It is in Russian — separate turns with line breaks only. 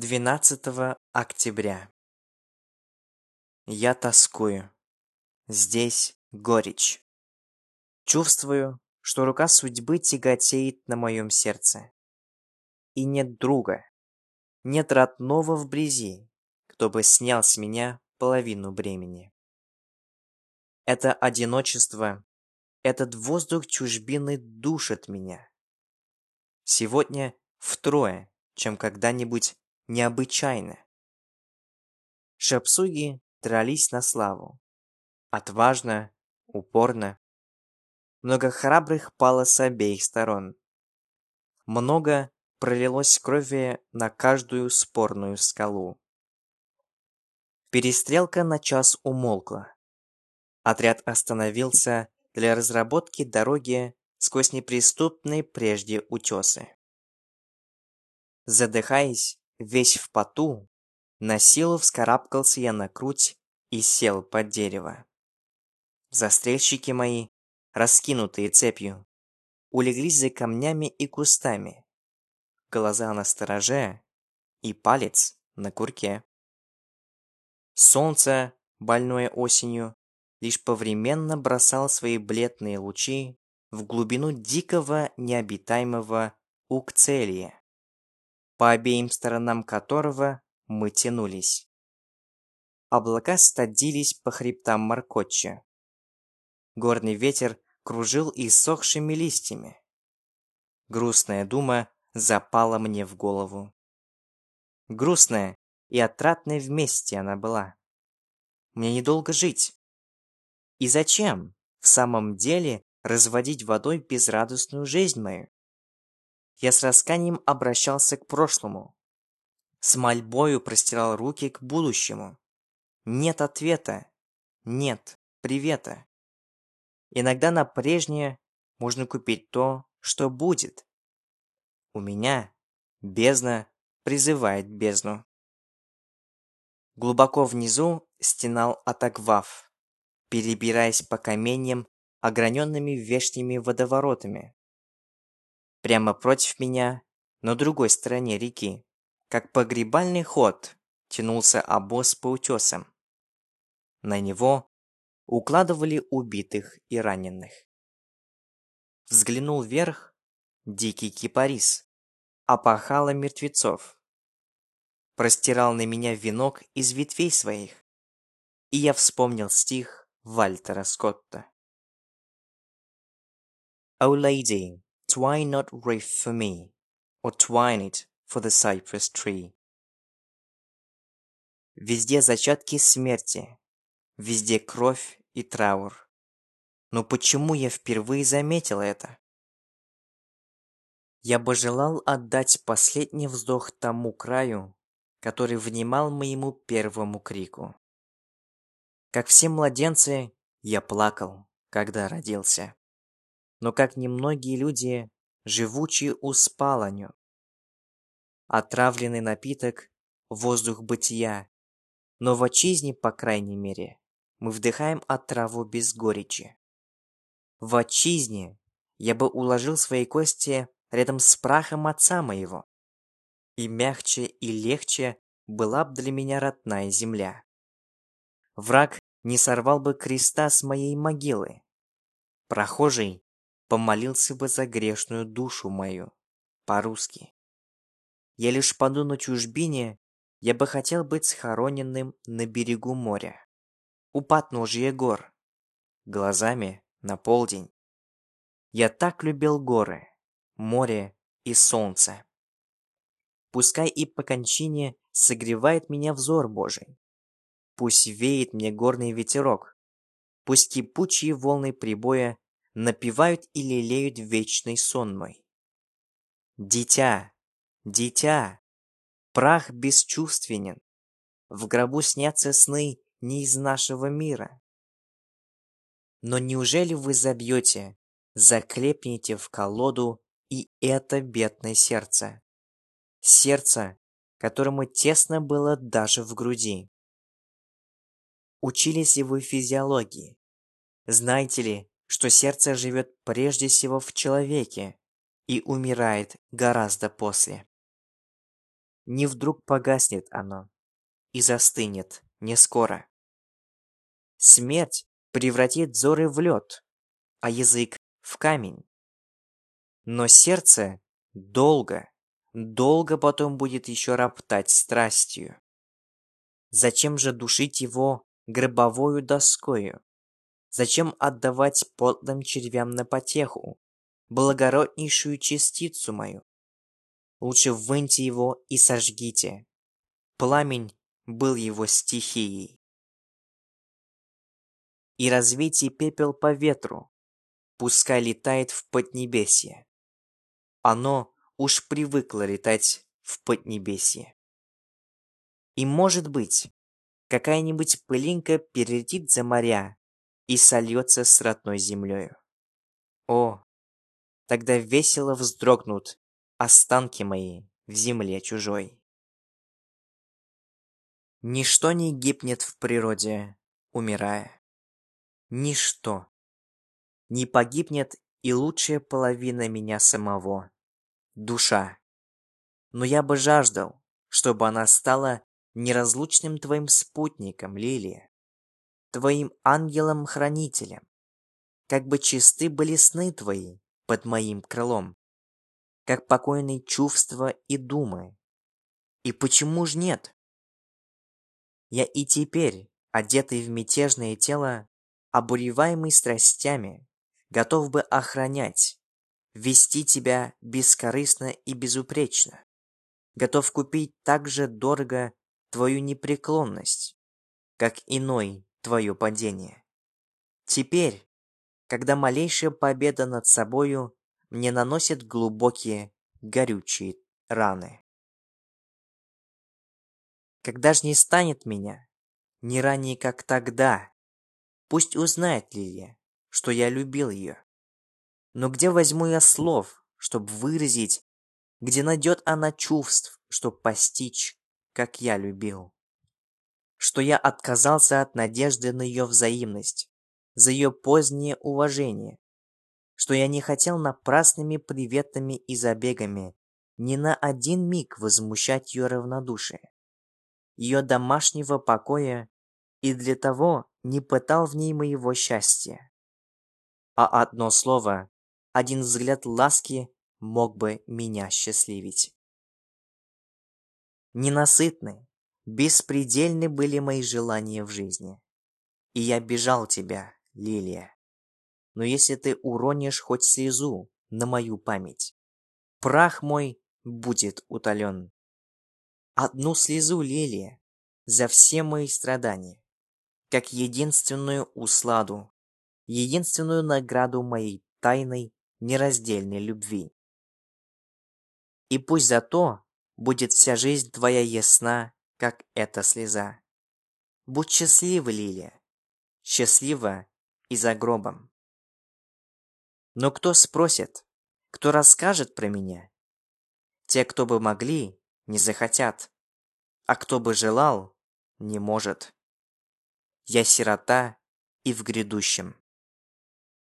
12 октября. Я тоскую. Здесь горечь. Чувствую, что рука судьбы тяготеет на моем сердце. И нет друга, нет родного вблизи, кто бы снял с меня половину бремени. Это одиночество, этот воздух чужбины душит меня. Сегодня втрое, чем когда-нибудь необычайно. Шапсуги дрались на славу. Отважно, упорно. Много храбрых пало с обеих сторон. Много пролилось крови на каждую спорную скалу. Перестрелка на час умолкла. Отряд остановился для разработки дороги сквозь неприступные прежде утесы. Задыхаясь, Весь в поту, на силу вскарабкался я на грудь и сел под дерево. Застрельщики мои, раскинутые цепью, улеглись за камнями и кустами. Глаза на стороже и палец на курке. Солнце, больное осенью, лишь повременно бросало свои бледные лучи в глубину дикого необитаемого Укцелия по обеим сторонам которого мы тянулись. Облака стадились по хребтам Маркотча. Горный ветер кружил иссохшими листьями. Грустная дума запала мне в голову. Грустная и отратная вместе она была. Мне недолго жить. И зачем в самом деле разводить водой безрадостную жизнь мою? Я с расканием обращался к прошлому. С мольбою простирал руки к будущему. Нет ответа. Нет привета. Иногда на прежнее можно купить то, что будет. У меня бездна призывает бездну. Глубоко внизу стенал Атаквав, перебираясь по каменьям, ограненными вешними водоворотами. Прямо против меня, на другой стороне реки, как погребальный ход, тянулся обоз по утесам. На него укладывали убитых и раненых. Взглянул вверх, дикий кипарис, опахало мертвецов. Простирал на меня венок из ветвей своих, и я вспомнил стих Вальтера Скотта. O lady, Twine not wreath for me, or twine it for the cypress tree. Везде зачатки смерти, везде кровь и траур. Но почему я впервые заметил это? Я бы желал отдать последний вздох тому краю, который внимал моему первому крику. Как все младенцы, я плакал, когда родился но как немногие люди, живучие у спаланью. Отравленный напиток – воздух бытия, но в отчизне, по крайней мере, мы вдыхаем отраву без горечи. В отчизне я бы уложил свои кости рядом с прахом отца моего, и мягче и легче была б для меня родная земля. Враг не сорвал бы креста с моей могилы. Прохожий помолился бы за грешную душу мою, по-русски. Я лишь паду на чужбине, я бы хотел быть схороненным на берегу моря, у подножия гор, глазами на полдень. Я так любил горы, море и солнце. Пускай и по кончине согревает меня взор Божий. Пусть веет мне горный ветерок, пусть кипучие волны прибоя напевают и лелеют вечный сон мой. Дитя, дитя, прах бесчувственен, в гробу снятся сны не из нашего мира. Но неужели вы забьете, заклепнете в колоду и это бедное сердце? Сердце, которому тесно было даже в груди. Учились ли вы физиологии? Знаете ли, что сердце живет прежде всего в человеке и умирает гораздо после. не вдруг погаснет оно и застынет не скоро. Смерть превратит взоры в лед, а язык в камень. Но сердце долго, долго потом будет еще роптать страстью. Зачем же душить его гробовою доскою? Зачем отдавать подлым червям на потеху, благороднейшую частицу мою? Лучше выньте его и сожгите. Пламень был его стихией. И развейте пепел по ветру, пускай летает в поднебесье. Оно уж привыкло летать в Поднебесье. И, может быть, какая-нибудь пылинка перелетит за моря и сольется с родной землею. О, тогда весело вздрогнут останки мои в земле чужой. Ничто не гибнет в природе, умирая. Ничто. Не погибнет и лучшая половина меня самого — душа. Но я бы жаждал, чтобы она стала неразлучным твоим спутником, Лилия, твоим ангелом-хранителем, как бы чисты были сны твои под моим крылом, как покойные чувства и думы. И почему ж нет? Я и теперь, одетый в мятежное тело, обуреваемый страстями, готов бы охранять, вести тебя бескорыстно и безупречно, готов купить так же дорого твою непреклонность, как иной твое падение. Теперь, когда малейшая победа над собою мне наносит глубокие, горючие раны. Когда ж не станет меня, не ранее, как тогда, пусть узнает Лилия, что я любил ее. Но где возьму я слов, чтобы выразить, где найдет она чувств, чтобы постичь, как я любил? Что я отказался от надежды на ее взаимность, за ее позднее уважение, что я не хотел напрасными приветами и забегами ни на один миг возмущать ее равнодушие, ее домашнего покоя и для того не пытал в ней моего счастья а одно слово, один взгляд ласки мог бы меня счастливить. Ненасытны, беспредельны были мои желания в жизни. И я бежал тебя, Лилия. Но если ты уронишь хоть слезу на мою память, прах мой будет утолен. Одну слезу, Лилия, за все мои страдания, как единственную усладу единственную награду моей тайной нераздельной любви. И пусть за то будет вся жизнь твоя ясна, как эта слеза. Будь счастлива, Лилия, счастлива и за гробом. Но кто спросит, кто расскажет про меня? Те, кто бы могли, не захотят, а кто бы желал, не может. Я сирота и в грядущем